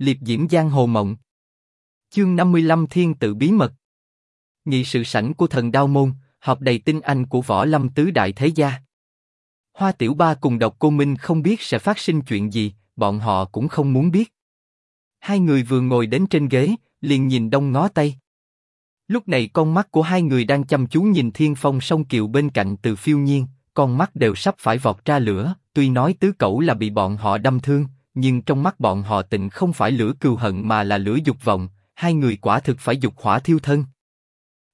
liệp diễm giang hồ mộng. Chương 55 Thiên tự bí mật. Nghị sự sảnh của thần đao môn, họp đầy tinh anh của võ lâm tứ đại thế gia. Hoa Tiểu Ba cùng Độc Cô Minh không biết sẽ phát sinh chuyện gì, bọn họ cũng không muốn biết. Hai người vừa ngồi đến trên ghế, liền nhìn đông ngó tây. Lúc này con mắt của hai người đang chăm chú nhìn Thiên Phong sông kiều bên cạnh từ phiêu nhiên, con mắt đều sắp phải vọt ra lửa. Tuy nói tứ cẩu là bị bọn họ đâm thương, nhưng trong mắt bọn họ tịnh không phải lửa cừu hận mà là lửa dục vọng. Hai người quả thực phải dục hỏa thiêu thân.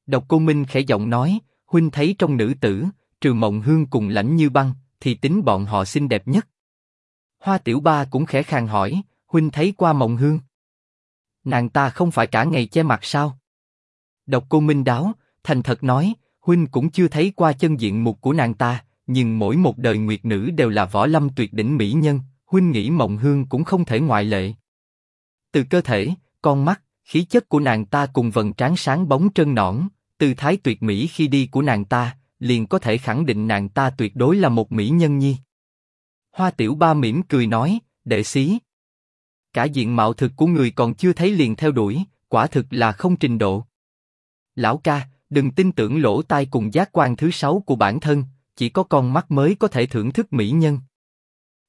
Độc Cô Minh khẽ giọng nói, huynh thấy trong nữ tử, trừ Mộng Hương cùng lãnh như băng, thì tính bọn họ xinh đẹp nhất. Hoa Tiểu Ba cũng khẽ khàng hỏi, huynh thấy qua Mộng Hương? Nàng ta không phải cả ngày che mặt sao? Độc Cô Minh đáo, thành thật nói, huynh cũng chưa thấy qua chân diện mục của nàng ta, nhưng mỗi một đời nguyệt nữ đều là võ lâm tuyệt đỉnh mỹ nhân, huynh nghĩ Mộng Hương cũng không thể ngoại lệ. Từ cơ thể, con mắt, khí chất của nàng ta cùng vầng trán sáng bóng trơn nõn, tư thái tuyệt mỹ khi đi của nàng ta, liền có thể khẳng định nàng ta tuyệt đối là một mỹ nhân nhi. Hoa Tiểu Ba mỉm cười nói, đệ sĩ. Cả diện mạo thực của người còn chưa thấy liền theo đuổi, quả thực là không trình độ. Lão ca, đừng tin tưởng lỗ tai cùng giác quan thứ sáu của bản thân, chỉ có con mắt mới có thể thưởng thức mỹ nhân.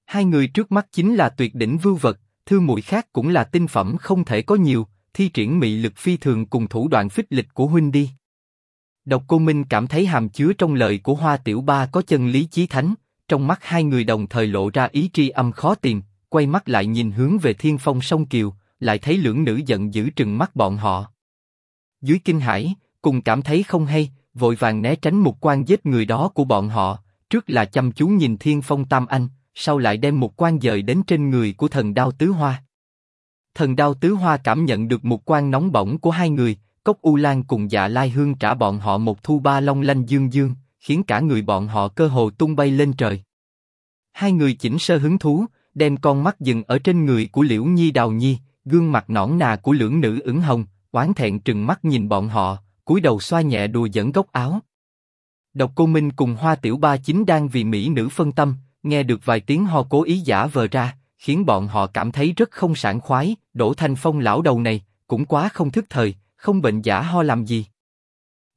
Hai người trước mắt chính là tuyệt đỉnh vưu vật, thư muội khác cũng là tinh phẩm không thể có nhiều, thi triển mị lực phi thường cùng thủ đoạn phích lịch của huynh đi. Độc Cô Minh cảm thấy hàm chứa trong lời của Hoa Tiểu Ba có chân lý chí thánh, trong mắt hai người đồng thời lộ ra ý tri âm khó tìm, quay mắt lại nhìn hướng về Thiên Phong sông Kiều, lại thấy lưỡng nữ giận dữ trừng mắt bọn họ. Dưới kinh hãi, cùng cảm thấy không hay, vội vàng né tránh một quan giết người đó của bọn họ, trước là chăm chú nhìn Thiên Phong Tam Anh, sau lại đem một quan dời đến trên người của thần đao tứ hoa. Thần đao tứ hoa cảm nhận được một quan nóng bỏng của hai người, Cốc U Lan cùng Dạ Lai Hương trả bọn họ một thu ba long lanh dương dương, khiến cả người bọn họ cơ hồ tung bay lên trời. Hai người chỉnh sơ hứng thú, đem con mắt dừng ở trên người của Liễu Nhi Đào Nhi, gương mặt nõn nà của lưỡng nữ ửng hồng, oán thẹn trừng mắt nhìn bọn họ, cúi đầu xoa nhẹ đùa dẫn góc áo. Độc Cô Minh cùng Hoa Tiểu Ba chính đang vì mỹ nữ phân tâm, nghe được vài tiếng ho cố ý giả vờ ra, khiến bọn họ cảm thấy rất không sảng khoái. Đỗ Thanh Phong lão đầu này cũng quá không thức thời, không bệnh giả ho làm gì?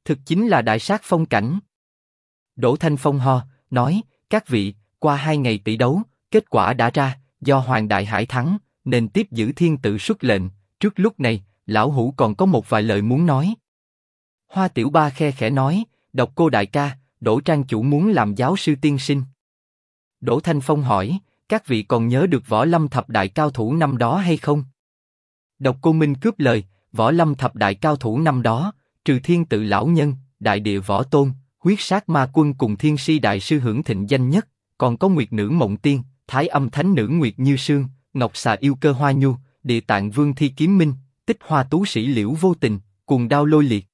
Thực chính là đại sát phong cảnh. Đỗ Thanh Phong ho, nói, các vị, qua hai ngày tỷ đấu, kết quả đã ra, do Hoàng Đại Hải thắng, nên tiếp giữ thiên tự xuất lệnh. Trước lúc này, lão hủ còn có một vài lời muốn nói. Hoa Tiểu Ba khe khẽ nói, độc cô đại ca, Đỗ Trang chủ muốn làm giáo sư tiên sinh. Đỗ Thanh Phong hỏi, các vị còn nhớ được võ lâm thập đại cao thủ năm đó hay không? Độc cô Minh cướp lời, võ lâm thập đại cao thủ năm đó, trừ thiên tự lão nhân, đại địa võ tôn, huyết sát ma quân cùng thiên si đại sư hưởng thịnh danh nhất, còn có nguyệt nữ mộng tiên, thái âm thánh nữ nguyệt như sương, ngọc xà yêu cơ hoa nhu, địa tạng vương thi kiếm minh, tích hoa tú sĩ liễu vô tình, cùng đao lôi liệt.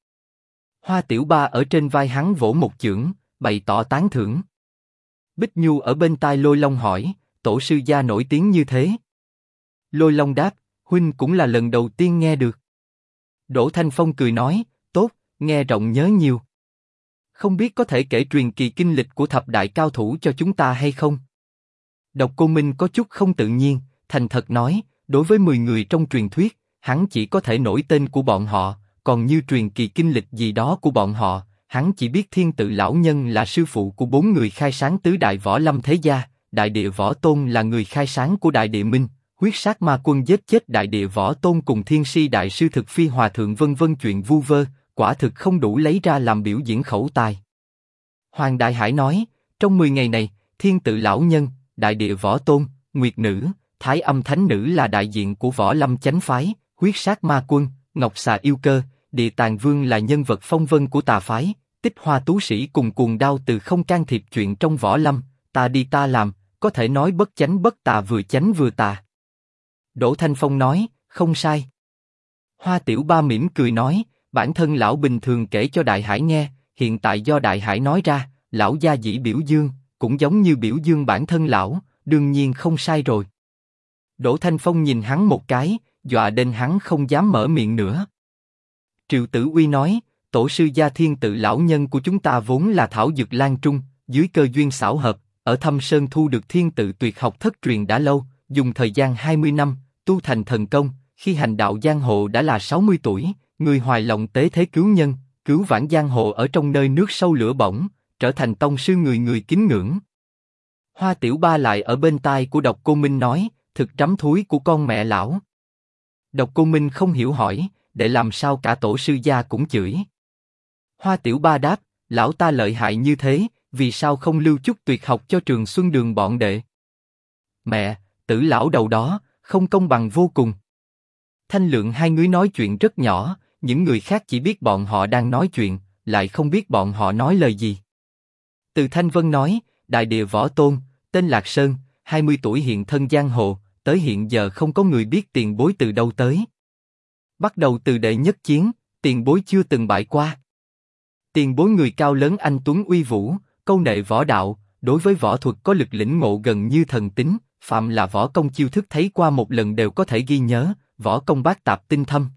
Hoa tiểu ba ở trên vai hắn vỗ một chưởng, bày tỏ tán thưởng. Bích Nhu ở bên tai lôi long hỏi, tổ sư gia nổi tiếng như thế. Lôi long đáp, huynh cũng là lần đầu tiên nghe được. Đỗ Thanh Phong cười nói, tốt, nghe rộng nhớ nhiều. Không biết có thể kể truyền kỳ kinh lịch của thập đại cao thủ cho chúng ta hay không? Độc Cô Minh có chút không tự nhiên, thành thật nói, đối với 10 người trong truyền thuyết, hắn chỉ có thể nổi tên của bọn họ, còn như truyền kỳ kinh lịch gì đó của bọn họ, hắn chỉ biết thiên tự lão nhân là sư phụ của bốn người khai sáng tứ đại võ lâm thế gia, đại địa võ tôn là người khai sáng của đại địa minh, huyết sát ma quân giết chết đại địa võ tôn cùng thiên si đại sư thực phi hòa thượng vân vân chuyện vu vơ, quả thực không đủ lấy ra làm biểu diễn khẩu tài. Hoàng Đại Hải nói, trong 10 ngày này, thiên tự lão nhân, đại địa võ tôn, nguyệt nữ, thái âm thánh nữ là đại diện của võ lâm chánh phái, huyết sát ma quân, ngọc xà yêu cơ, địa tàng vương là nhân vật phong vân của tà phái, tích hoa tú sĩ cùng cuồng đao từ không can thiệp chuyện trong võ lâm, ta đi ta làm, có thể nói bất chánh bất tà vừa chánh vừa tà. Đỗ Thanh Phong nói, không sai. Hoa Tiểu Ba mỉm cười nói, bản thân lão bình thường kể cho Đại Hải nghe, hiện tại do Đại Hải nói ra, lão gia dĩ biểu dương, cũng giống như biểu dương bản thân lão, đương nhiên không sai rồi. Đỗ Thanh Phong nhìn hắn một cái, dọa đến hắn không dám mở miệng nữa. Triệu Tử Uy nói, tổ sư gia thiên tự lão nhân của chúng ta vốn là thảo dược lan trung, dưới cơ duyên xảo hợp, ở thâm sơn thu được thiên tự tuyệt học thất truyền đã lâu, dùng thời gian 20 năm, tu thành thần công, khi hành đạo giang hồ đã là 60 tuổi, người hoài lòng tế thế cứu nhân, cứu vãn giang hồ ở trong nơi nước sâu lửa bỏng, trở thành tông sư người người kính ngưỡng. Hoa Tiểu Ba lại ở bên tai của Độc Cô Minh nói, thực trắm thúi của con mẹ lão. Độc Cô Minh không hiểu hỏi, để làm sao cả tổ sư gia cũng chửi. Hoa Tiểu Ba đáp, lão ta lợi hại như thế, vì sao không lưu chút tuyệt học cho trường Xuân Đường bọn đệ? Mẹ, tử lão đầu đó, không công bằng vô cùng. Thanh lượng hai người nói chuyện rất nhỏ, những người khác chỉ biết bọn họ đang nói chuyện, lại không biết bọn họ nói lời gì. Từ Thanh Vân nói, Đại Địa Võ Tôn, tên Lạc Sơn, 20 tuổi hiện thân giang hồ, tới hiện giờ không có người biết tiền bối từ đâu tới. Bắt đầu từ đệ nhất chiến, tiền bối chưa từng bại qua. Tiền bối người cao lớn anh tuấn uy vũ, câu nệ võ đạo, đối với võ thuật có lực lĩnh ngộ gần như thần tính, phạm là võ công chiêu thức thấy qua một lần đều có thể ghi nhớ, võ công bát tạp tinh thâm.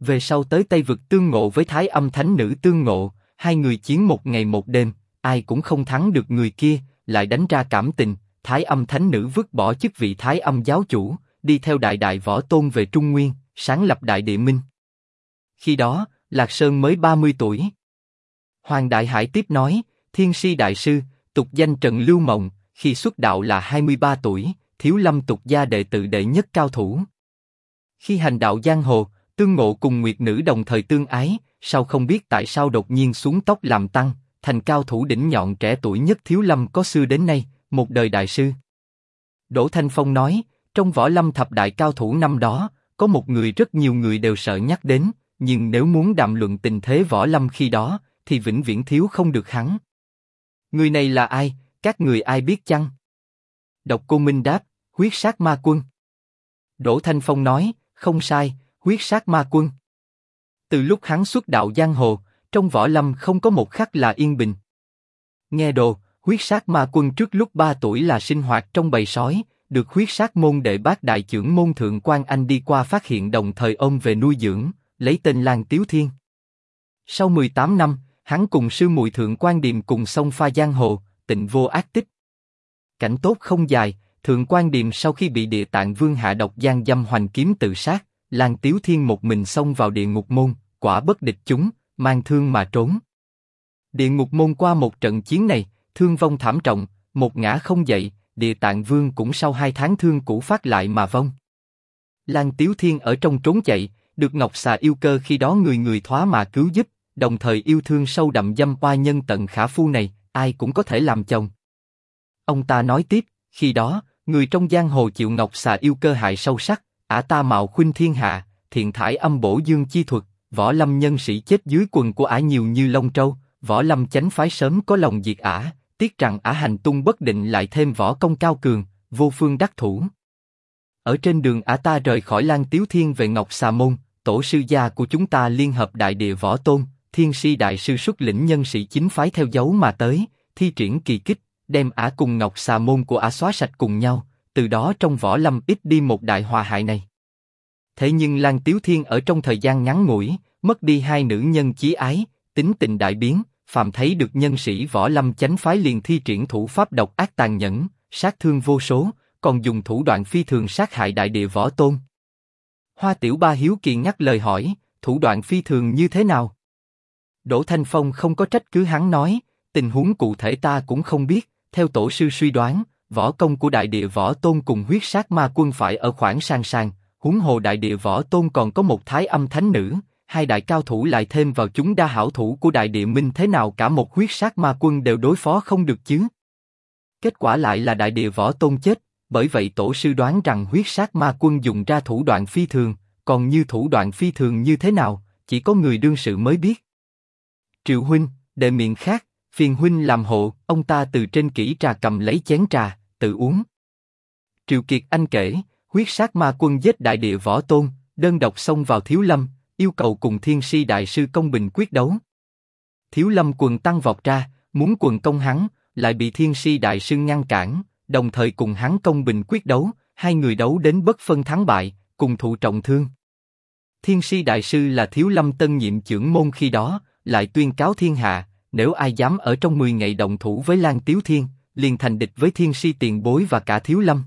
Về sau tới Tây vực tương ngộ với Thái Âm Thánh Nữ tương ngộ, hai người chiến một ngày một đêm, ai cũng không thắng được người kia, lại đánh ra cảm tình. Thái Âm Thánh Nữ vứt bỏ chức vị Thái Âm giáo chủ, đi theo đại đại võ tôn về Trung Nguyên, sáng lập Đại Địa Minh. Khi đó, Lạc Sơn mới 30 tuổi. Hoàng Đại Hải tiếp nói, Thiên Si Đại Sư, tục danh Trần Lưu Mộng, khi xuất đạo là 23 tuổi, thiếu lâm tục gia đệ tử đệ nhất cao thủ. Khi hành đạo giang hồ, tương ngộ cùng Nguyệt Nữ đồng thời tương ái, sau không biết tại sao đột nhiên xuống tóc làm tăng, thành cao thủ đỉnh nhọn trẻ tuổi nhất thiếu lâm có xưa đến nay, một đời đại sư. Đỗ Thanh Phong nói, trong võ lâm thập đại cao thủ năm đó, có một người rất nhiều người đều sợ nhắc đến, nhưng nếu muốn đàm luận tình thế võ lâm khi đó, thì vĩnh viễn thiếu không được hắn. Người này là ai? Các người ai biết chăng? Độc Cô Minh đáp, huyết sát ma quân. Đỗ Thanh Phong nói, không sai, huyết sát ma quân. Từ lúc hắn xuất đạo giang hồ, trong võ lâm không có một khắc là yên bình. Nghe đồ, huyết sát ma quân trước lúc 3 tuổi là sinh hoạt trong bầy sói, được huyết sát môn đệ bác đại trưởng môn thượng quan anh đi qua phát hiện đồng thời ôm về nuôi dưỡng, lấy tên Lan Tiếu Thiên. Sau 18 năm, hắn cùng sư muội thượng quan điềm cùng sông pha giang hồ, tịnh vô ác tích. Cảnh tốt không dài, thượng quan điềm sau khi bị địa tạng vương hạ độc giang dâm hoành kiếm tự sát, Lan Tiếu Thiên một mình xông vào địa ngục môn, quả bất địch chúng, mang thương mà trốn. Địa ngục môn qua một trận chiến này, thương vong thảm trọng, một ngã không dậy, địa tạng vương cũng sau hai tháng thương cũ phát lại mà vong. Lan Tiếu Thiên ở trong trốn chạy, được Ngọc Xà yêu cơ khi đó người người thoá mà cứu giúp, đồng thời yêu thương sâu đậm dâm oa nhân tận khả phu này, ai cũng có thể làm chồng. Ông ta nói tiếp, khi đó, người trong giang hồ chịu Ngọc Xà yêu cơ hại sâu sắc, ả ta mạo khuynh thiên hạ, thiện thải âm bổ dương chi thuật, võ lâm nhân sĩ chết dưới quần của ả nhiều như lông trâu, võ lâm chánh phái sớm có lòng diệt ả, tiếc rằng ả hành tung bất định lại thêm võ công cao cường, vô phương đắc thủ. Ở trên đường ả ta rời khỏi Lan Tiếu Thiên về Ngọc Xà Môn, tổ sư gia của chúng ta liên hợp đại địa võ tôn, thiên si đại sư xuất lĩnh nhân sĩ chính phái theo dấu mà tới, thi triển kỳ kích, đem ả cùng Ngọc Xà Môn của ả xóa sạch cùng nhau, từ đó trong võ lâm ít đi một đại hòa hại này. Thế nhưng Lan Tiếu Thiên ở trong thời gian ngắn ngủi, mất đi hai nữ nhân chí ái, tính tình đại biến, phàm thấy được nhân sĩ võ lâm chánh phái liền thi triển thủ pháp độc ác tàn nhẫn, sát thương vô số, còn dùng thủ đoạn phi thường sát hại đại địa võ tôn. Hoa Tiểu Ba hiếu kỳ nhắc lời hỏi, thủ đoạn phi thường như thế nào? Đỗ Thanh Phong không có trách cứ hắn nói, tình huống cụ thể ta cũng không biết, theo tổ sư suy đoán, võ công của đại địa võ tôn cùng huyết sát ma quân phải ở khoảng sang sang, huống hồ đại địa võ tôn còn có một thái âm thánh nữ, hai đại cao thủ lại thêm vào chúng đa hảo thủ của đại địa minh thế nào cả một huyết sát ma quân đều đối phó không được chứ. Kết quả lại là đại địa võ tôn chết, bởi vậy tổ sư đoán rằng huyết sát ma quân dùng ra thủ đoạn phi thường, còn như thủ đoạn phi thường như thế nào, chỉ có người đương sự mới biết. Triệu huynh, đệ miệng khác, phiền huynh làm hộ, ông ta từ trên kỹ trà cầm lấy chén trà, tự uống. Triệu Kiệt Anh kể, huyết sát ma quân giết đại địa võ tôn, đơn độc xông vào thiếu lâm, yêu cầu cùng thiên si đại sư công bình quyết đấu. Thiếu lâm quần tăng vọt ra, muốn quần công hắn, lại bị thiên si đại sư ngăn cản, đồng thời cùng hắn công bình quyết đấu, hai người đấu đến bất phân thắng bại, cùng thụ trọng thương. Thiên si đại sư là thiếu lâm tân nhiệm trưởng môn khi đó, lại tuyên cáo thiên hạ, nếu ai dám ở trong 10 ngày động thủ với Lan Tiếu Thiên, liền thành địch với thiên si tiền bối và cả thiếu lâm.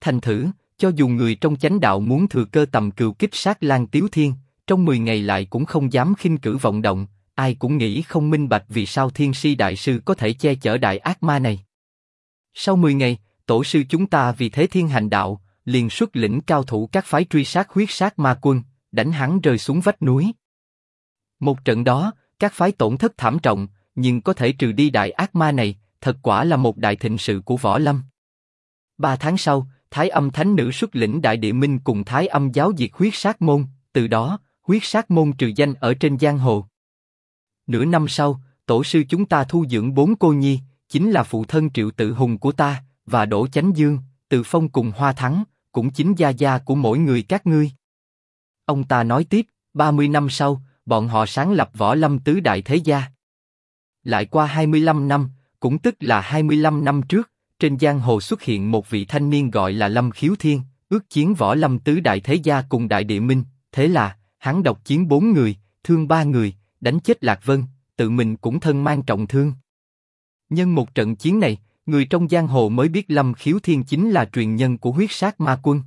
Thành thử, Cho dù người trong chánh đạo muốn thừa cơ tầm cừu kích sát Lan Tiếu Thiên, trong 10 ngày lại cũng không dám khinh cử vọng động, ai cũng nghĩ không minh bạch vì sao Thiên Si Đại Sư có thể che chở đại ác ma này. Sau 10 ngày, tổ sư chúng ta vì thế thiên hành đạo, liền xuất lĩnh cao thủ các phái truy sát huyết sát ma quân, đánh hắn rơi xuống vách núi. Một trận đó, các phái tổn thất thảm trọng, nhưng có thể trừ đi đại ác ma này, thật quả là một đại thịnh sự của võ lâm. Ba tháng sau, Thái Âm Thánh Nữ xuất lĩnh Đại Địa Minh cùng Thái Âm giáo diệt huyết sát môn, từ đó, huyết sát môn trừ danh ở trên giang hồ. Nửa năm sau, tổ sư chúng ta thu dưỡng bốn cô nhi, chính là phụ thân Triệu Tự Hùng của ta và Đỗ Chánh Dương, Từ Phong cùng Hoa Thắng, cũng chính gia gia của mỗi người các ngươi. Ông ta nói tiếp, 30 năm sau, bọn họ sáng lập võ lâm tứ đại thế gia. Lại qua 25 năm, cũng tức là 25 năm trước, trên giang hồ xuất hiện một vị thanh niên gọi là Lâm Khiếu Thiên, ước chiến võ lâm tứ đại thế gia cùng đại địa minh. Thế là, hắn độc chiến bốn người, thương ba người, đánh chết Lạc Vân, tự mình cũng thân mang trọng thương. Nhân một trận chiến này, người trong giang hồ mới biết Lâm Khiếu Thiên chính là truyền nhân của huyết sát ma quân.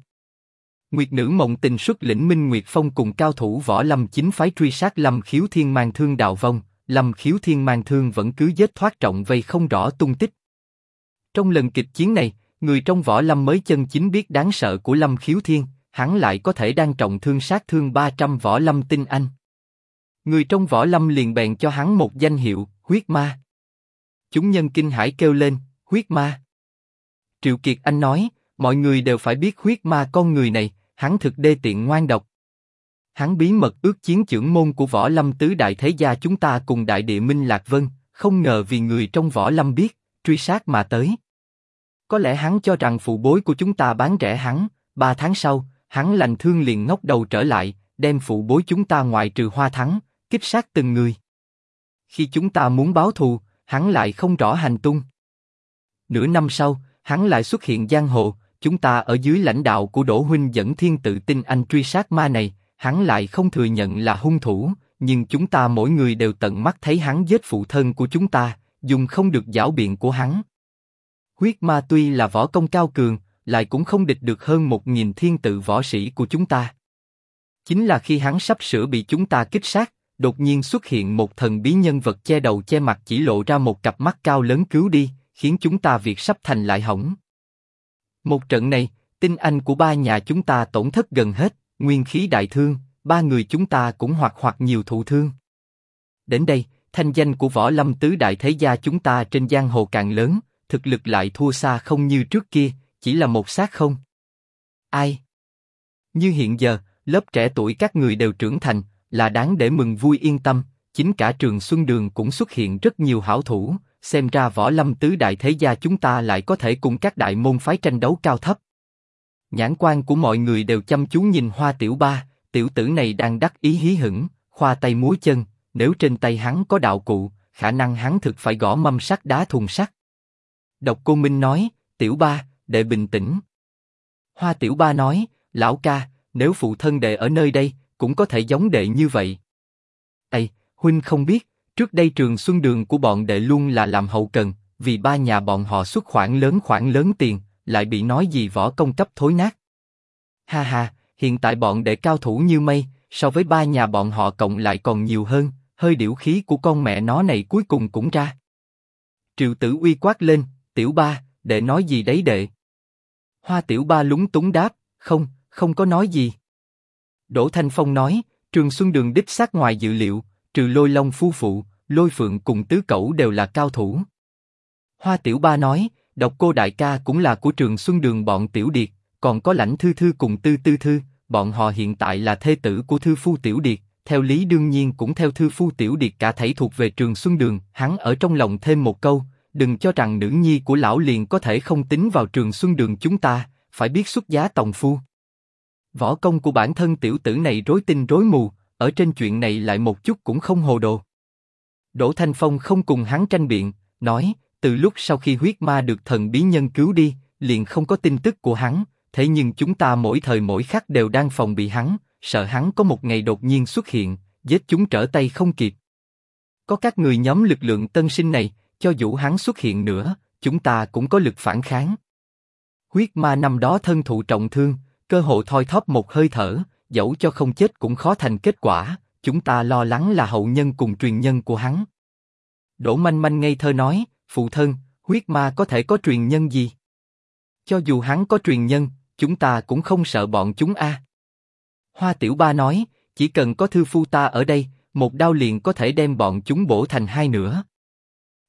Nguyệt nữ mộng tình xuất lĩnh Minh Nguyệt Phong cùng cao thủ võ lâm chính phái truy sát Lâm Khiếu Thiên mang thương đạo vong, Lâm Khiếu Thiên mang thương vẫn cứ giết thoát trọng vây không rõ tung tích. Trong lần kịch chiến này, người trong võ lâm mới chân chính biết đáng sợ của Lâm Khiếu Thiên, hắn lại có thể đang trọng thương sát thương 300 võ lâm tinh anh. Người trong võ lâm liền bèn cho hắn một danh hiệu, huyết ma. Chúng nhân kinh hãi kêu lên, huyết ma. Triệu Kiệt Anh nói, mọi người đều phải biết huyết ma con người này, hắn thực đê tiện ngoan độc. Hắn bí mật ước chiến trưởng môn của võ lâm tứ đại thế gia chúng ta cùng đại địa minh lạc vân, không ngờ vì người trong võ lâm biết, truy sát mà tới. Có lẽ hắn cho rằng phụ bối của chúng ta bán rẻ hắn, ba tháng sau, hắn lành thương liền ngóc đầu trở lại, đem phụ bối chúng ta ngoại trừ hoa thắng, kích sát từng người. Khi chúng ta muốn báo thù, hắn lại không rõ hành tung. Nửa năm sau, hắn lại xuất hiện giang hồ, chúng ta ở dưới lãnh đạo của Đỗ Huynh dẫn thiên tự tin anh truy sát ma này, hắn lại không thừa nhận là hung thủ, nhưng chúng ta mỗi người đều tận mắt thấy hắn giết phụ thân của chúng ta, dùng không được giảo biện của hắn. Huyết ma tuy là võ công cao cường, lại cũng không địch được hơn một nghìn thiên tự võ sĩ của chúng ta. Chính là khi hắn sắp sửa bị chúng ta kích sát, đột nhiên xuất hiện một thần bí nhân vật che đầu che mặt chỉ lộ ra một cặp mắt cao lớn cứu đi, khiến chúng ta việc sắp thành lại hỏng. Một trận này, tinh anh của ba nhà chúng ta tổn thất gần hết, nguyên khí đại thương, ba người chúng ta cũng hoặc hoặc nhiều thụ thương. Đến đây, thanh danh của võ lâm tứ đại thế gia chúng ta trên giang hồ càng lớn, thực lực lại thua xa không như trước kia, chỉ là một xác không. Ai? Như hiện giờ, lớp trẻ tuổi các người đều trưởng thành, là đáng để mừng vui yên tâm. Chính cả trường Xuân Đường cũng xuất hiện rất nhiều hảo thủ, xem ra võ lâm tứ đại thế gia chúng ta lại có thể cùng các đại môn phái tranh đấu cao thấp. Nhãn quan của mọi người đều chăm chú nhìn Hoa Tiểu Ba, tiểu tử này đang đắc ý hí hửng, khoa tay múa chân, nếu trên tay hắn có đạo cụ, khả năng hắn thực phải gõ mâm sắt đá thùng sắt. Độc Cô Minh nói, Tiểu Ba, đệ bình tĩnh. Hoa Tiểu Ba nói, lão ca, nếu phụ thân đệ ở nơi đây, cũng có thể giống đệ như vậy. Ây, huynh không biết, trước đây trường xuân đường của bọn đệ luôn là làm hậu cần, vì ba nhà bọn họ xuất khoản lớn khoản lớn tiền, lại bị nói gì võ công cấp thối nát. Ha ha, hiện tại bọn đệ cao thủ như mây, so với ba nhà bọn họ cộng lại còn nhiều hơn, hơi điểu khí của con mẹ nó này cuối cùng cũng ra. Triệu Tử Uy quát lên, tiểu ba, đệ nói gì đấy đệ? Hoa tiểu ba lúng túng đáp, không, không có nói gì. Đỗ Thanh Phong nói, Trường Xuân Đường đích xác ngoài dự liệu, trừ Lôi Long phu phụ, Lôi Phượng cùng Tứ Cẩu đều là cao thủ. Hoa Tiểu Ba nói, Độc Cô Đại Ca cũng là của Trường Xuân Đường bọn Tiểu Điệt, còn có Lãnh Thư Thư cùng Tư Tư Thư, bọn họ hiện tại là thê tử của Thư Phu Tiểu Điệt, theo lý đương nhiên cũng theo Thư Phu Tiểu Điệt cả thảy thuộc về Trường Xuân Đường. Hắn ở trong lòng thêm một câu, đừng cho rằng nữ nhi của lão liền có thể không tính vào Trường Xuân Đường chúng ta, phải biết xuất giá tòng phu. Võ công của bản thân tiểu tử này rối tinh rối mù, ở trên chuyện này lại một chút cũng không hồ đồ. Đỗ Thanh Phong không cùng hắn tranh biện, nói, từ lúc sau khi huyết ma được thần bí nhân cứu đi, liền không có tin tức của hắn, thế nhưng chúng ta mỗi thời mỗi khắc đều đang phòng bị hắn, sợ hắn có một ngày đột nhiên xuất hiện, giết chúng trở tay không kịp. Có các người nhóm lực lượng tân sinh này, cho dù hắn xuất hiện nữa, chúng ta cũng có lực phản kháng. Huyết ma năm đó thân thụ trọng thương, cơ hội thoi thóp một hơi thở, dẫu cho không chết cũng khó thành kết quả, chúng ta lo lắng là hậu nhân cùng truyền nhân của hắn. Đỗ manh manh ngây thơ nói, phụ thân, huyết ma có thể có truyền nhân gì? Cho dù hắn có truyền nhân, chúng ta cũng không sợ bọn chúng a. Hoa Tiểu Ba nói, chỉ cần có thư phu ta ở đây, một đao liền có thể đem bọn chúng bổ thành hai nửa.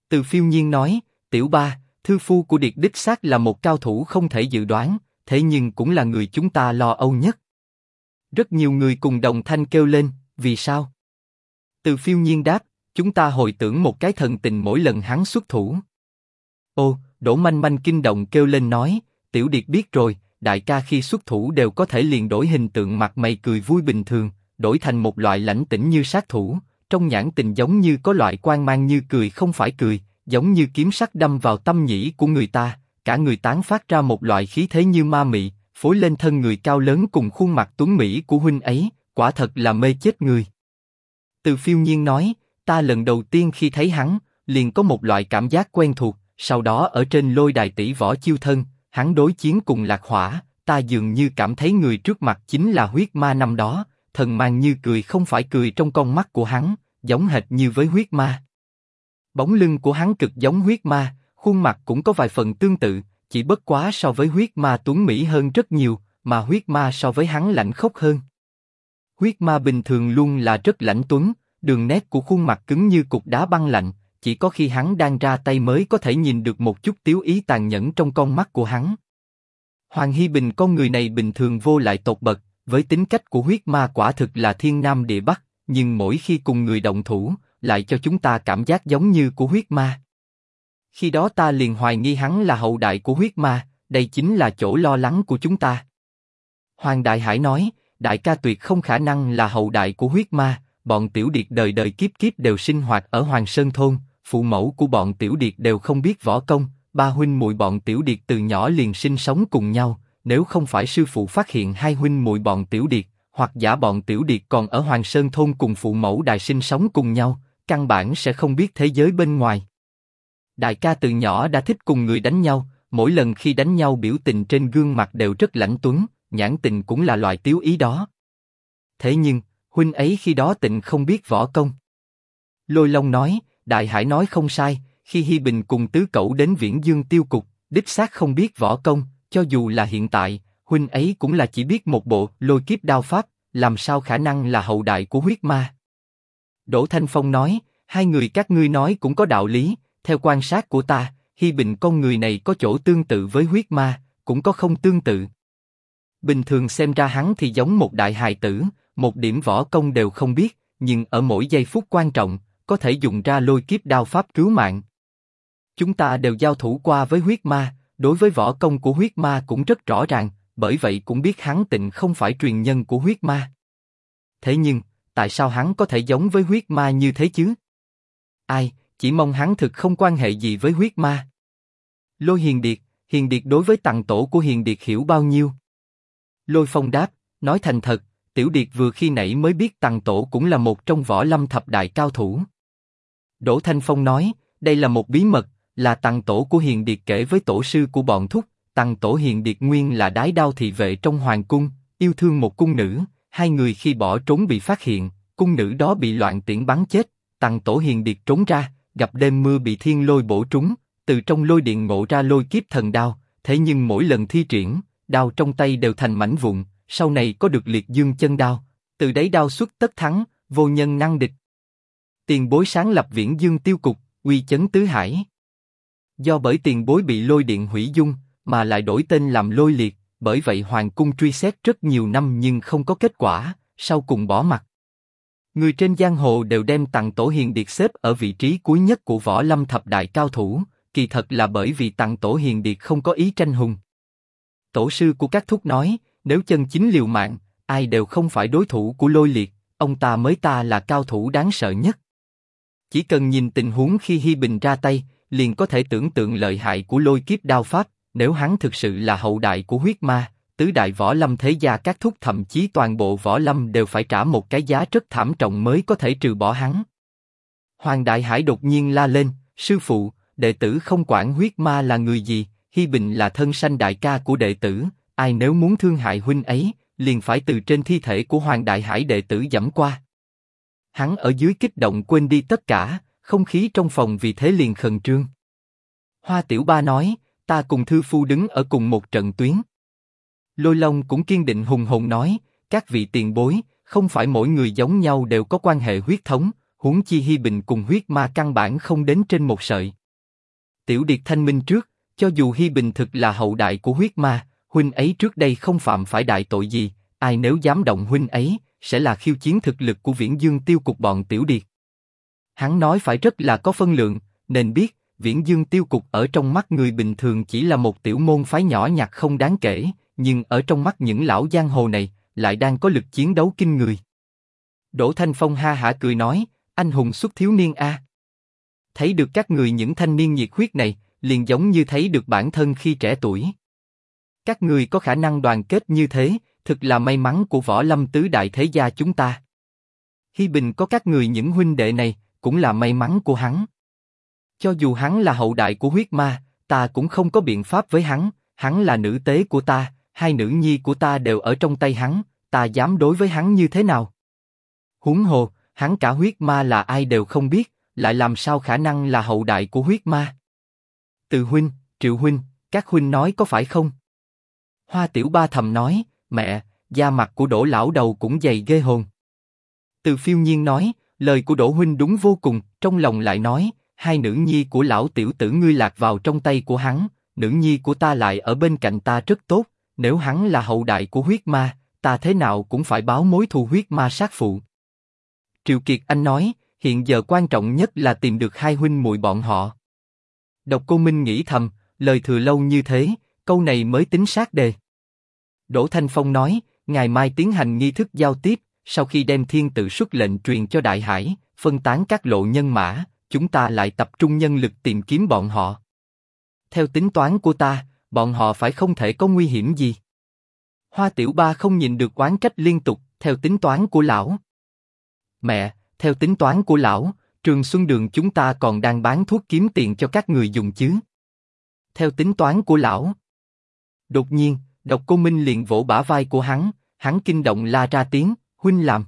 Từ phiêu nhiên nói, Tiểu Ba, thư phu của Điệt đích xác là một cao thủ không thể dự đoán, thế nhưng cũng là người chúng ta lo âu nhất. Rất nhiều người cùng đồng thanh kêu lên, vì sao? Từ phiêu nhiên đáp, chúng ta hồi tưởng một cái thần tình mỗi lần hắn xuất thủ. Ô, Đỗ Manh Manh kinh động kêu lên nói, Tiểu Điệt biết rồi, đại ca khi xuất thủ đều có thể liền đổi hình tượng mặt mày cười vui bình thường, đổi thành một loại lãnh tĩnh như sát thủ, trong nhãn tình giống như có loại quan mang như cười không phải cười, giống như kiếm sắc đâm vào tâm nhĩ của người ta, cả người tán phát ra một loại khí thế như ma mị, phối lên thân người cao lớn cùng khuôn mặt tuấn mỹ của huynh ấy, quả thật là mê chết người. Từ phiêu nhiên nói, ta lần đầu tiên khi thấy hắn, liền có một loại cảm giác quen thuộc, sau đó ở trên lôi đài tỷ võ chiêu thân, hắn đối chiến cùng lạc hỏa, ta dường như cảm thấy người trước mặt chính là huyết ma năm đó, thần mang như cười không phải cười trong con mắt của hắn, giống hệt như với huyết ma. Bóng lưng của hắn cực giống huyết ma, khuôn mặt cũng có vài phần tương tự, chỉ bất quá so với huyết ma tuấn mỹ hơn rất nhiều, mà huyết ma so với hắn lạnh khốc hơn. Huyết ma bình thường luôn là rất lạnh tuấn, đường nét của khuôn mặt cứng như cục đá băng lạnh, chỉ có khi hắn đang ra tay mới có thể nhìn được một chút tiếu ý tàn nhẫn trong con mắt của hắn. Hoàng Hy Bình con người này bình thường vô lại tột bậc, với tính cách của huyết ma quả thực là thiên nam địa bắc, nhưng mỗi khi cùng người động thủ, lại cho chúng ta cảm giác giống như của huyết ma. Khi đó ta liền hoài nghi hắn là hậu đại của huyết ma, đây chính là chỗ lo lắng của chúng ta. Hoàng Đại Hải nói, đại ca tuyệt không khả năng là hậu đại của huyết ma, bọn tiểu điệt đời đời kiếp kiếp đều sinh hoạt ở Hoàng Sơn thôn, phụ mẫu của bọn tiểu điệt đều không biết võ công, ba huynh muội bọn tiểu điệt từ nhỏ liền sinh sống cùng nhau, nếu không phải sư phụ phát hiện hai huynh muội bọn tiểu điệt, hoặc giả bọn tiểu điệt còn ở Hoàng Sơn thôn cùng phụ mẫu đại sinh sống cùng nhau, căn bản sẽ không biết thế giới bên ngoài. Đại ca từ nhỏ đã thích cùng người đánh nhau, mỗi lần khi đánh nhau biểu tình trên gương mặt đều rất lãnh tuấn, nhãn tình cũng là loại tiếu ý đó. Thế nhưng, huynh ấy khi đó tịnh không biết võ công. Lôi Long nói, Đại Hải nói không sai, khi Hi Bình cùng tứ cậu đến Viễn Dương tiêu cục, đích xác không biết võ công, cho dù là hiện tại, huynh ấy cũng là chỉ biết một bộ lôi kiếp đao pháp, làm sao khả năng là hậu đại của huyết ma. Đỗ Thanh Phong nói, hai người các ngươi nói cũng có đạo lý, theo quan sát của ta, Hi Bình con người này có chỗ tương tự với huyết ma, cũng có không tương tự. Bình thường xem ra hắn thì giống một đại hài tử, một điểm võ công đều không biết, nhưng ở mỗi giây phút quan trọng, có thể dùng ra lôi kiếp đao pháp cứu mạng. Chúng ta đều giao thủ qua với huyết ma, đối với võ công của huyết ma cũng rất rõ ràng, bởi vậy cũng biết hắn tịnh không phải truyền nhân của huyết ma. Thế nhưng, tại sao hắn có thể giống với huyết ma như thế chứ? Ai, chỉ mong hắn thực không quan hệ gì với huyết ma. Lôi Hiền Điệt, Hiền Điệt đối với tặng tổ của Hiền Điệt hiểu bao nhiêu? Lôi Phong đáp, nói thành thật, Tiểu Điệt vừa khi nãy mới biết tặng tổ cũng là một trong võ lâm thập đại cao thủ. Đỗ Thanh Phong nói, đây là một bí mật, là tăng tổ của Hiền Điệt kể với tổ sư của bọn thúc. Tăng tổ Hiền Điệt nguyên là đái đao thị vệ trong hoàng cung, yêu thương một cung nữ. Hai người khi bỏ trốn bị phát hiện, cung nữ đó bị loạn tiễn bắn chết. Tăng tổ Hiền Điệt trốn ra, gặp đêm mưa bị thiên lôi bổ trúng, từ trong lôi điện ngộ ra lôi kiếp thần đao. Thế nhưng mỗi lần thi triển, đao trong tay đều thành mảnh vụn. Sau này có được liệt dương chân đao, từ đấy đao xuất tất thắng, vô nhân năng địch. Tiền bối sáng lập viễn dương tiêu cục, uy chấn tứ hải. Do bởi tiền bối bị lôi điện hủy dung, mà lại đổi tên làm lôi liệt, bởi vậy hoàng cung truy xét rất nhiều năm nhưng không có kết quả, sau cùng bỏ mặt. Người trên giang hồ đều đem tặng tổ hiền điệt xếp ở vị trí cuối nhất của võ lâm thập đại cao thủ, kỳ thật là bởi vì tặng tổ hiền điệt không có ý tranh hùng. Tổ sư của các thúc nói, nếu chân chính liều mạng, ai đều không phải đối thủ của lôi liệt, ông ta mới ta là cao thủ đáng sợ nhất. Chỉ cần nhìn tình huống khi Hi Bình ra tay, liền có thể tưởng tượng lợi hại của lôi kiếp đao pháp. Nếu hắn thực sự là hậu đại của huyết ma, tứ đại võ lâm thế gia các thúc thậm chí toàn bộ võ lâm đều phải trả một cái giá rất thảm trọng mới có thể trừ bỏ hắn. Hoàng Đại Hải đột nhiên la lên, sư phụ, đệ tử không quản huyết ma là người gì, Hi Bình là thân sanh đại ca của đệ tử, ai nếu muốn thương hại huynh ấy, liền phải từ trên thi thể của Hoàng Đại Hải đệ tử dẫm qua. Hắn ở dưới kích động quên đi tất cả, không khí trong phòng vì thế liền khẩn trương. Hoa Tiểu Ba nói, ta cùng Thư Phu đứng ở cùng một trận tuyến. Lôi Long cũng kiên định hùng hồn nói, các vị tiền bối, không phải mỗi người giống nhau đều có quan hệ huyết thống, huống chi Hi Bình cùng huyết ma căn bản không đến trên một sợi. Tiểu Điệt thanh minh trước, cho dù Hi Bình thực là hậu đại của huyết ma, huynh ấy trước đây không phạm phải đại tội gì, ai nếu dám động huynh ấy, sẽ là khiêu chiến thực lực của Viễn Dương Tiêu cục bọn Tiểu Điệt. Hắn nói phải rất là có phân lượng, nên biết Viễn Dương Tiêu cục ở trong mắt người bình thường chỉ là một tiểu môn phái nhỏ nhặt không đáng kể, nhưng ở trong mắt những lão giang hồ này lại đang có lực chiến đấu kinh người. Đỗ Thanh Phong ha hả cười nói, anh hùng xuất thiếu niên a. Thấy được các người những thanh niên nhiệt huyết này, liền giống như thấy được bản thân khi trẻ tuổi. Các người có khả năng đoàn kết như thế, thực là may mắn của võ lâm tứ đại thế gia chúng ta. Hi Bình có các người những huynh đệ này, cũng là may mắn của hắn. Cho dù hắn là hậu đại của huyết ma, ta cũng không có biện pháp với hắn, hắn là nữ tế của ta, hai nữ nhi của ta đều ở trong tay hắn, ta dám đối với hắn như thế nào? Huống hồ, hắn cả huyết ma là ai đều không biết, lại làm sao khả năng là hậu đại của huyết ma? Từ huynh, triệu huynh, các huynh nói có phải không? Hoa tiểu ba thầm nói, mẹ, da mặt của đỗ lão đầu cũng dày ghê hồn. Từ phiêu nhiên nói, lời của đỗ huynh đúng vô cùng, trong lòng lại nói, hai nữ nhi của lão tiểu tử ngươi lạc vào trong tay của hắn, nữ nhi của ta lại ở bên cạnh ta rất tốt, nếu hắn là hậu đại của huyết ma, ta thế nào cũng phải báo mối thù huyết ma sát phụ. Triệu Kiệt Anh nói, hiện giờ quan trọng nhất là tìm được hai huynh muội bọn họ. Độc Cô Minh nghĩ thầm, lời thừa lâu như thế, câu này mới tính xác đề. Đỗ Thanh Phong nói, ngày mai tiến hành nghi thức giao tiếp, sau khi đem thiên tự xuất lệnh truyền cho Đại Hải, phân tán các lộ nhân mã, chúng ta lại tập trung nhân lực tìm kiếm bọn họ. Theo tính toán của ta, bọn họ phải không thể có nguy hiểm gì. Hoa Tiểu Ba không nhìn được quán cách liên tục, theo tính toán của lão. Mẹ, theo tính toán của lão, Trường Xuân Đường chúng ta còn đang bán thuốc kiếm tiền cho các người dùng chứ? Theo tính toán của lão. Đột nhiên, Độc Cô Minh liền vỗ bả vai của hắn, hắn kinh động la ra tiếng, huynh làm.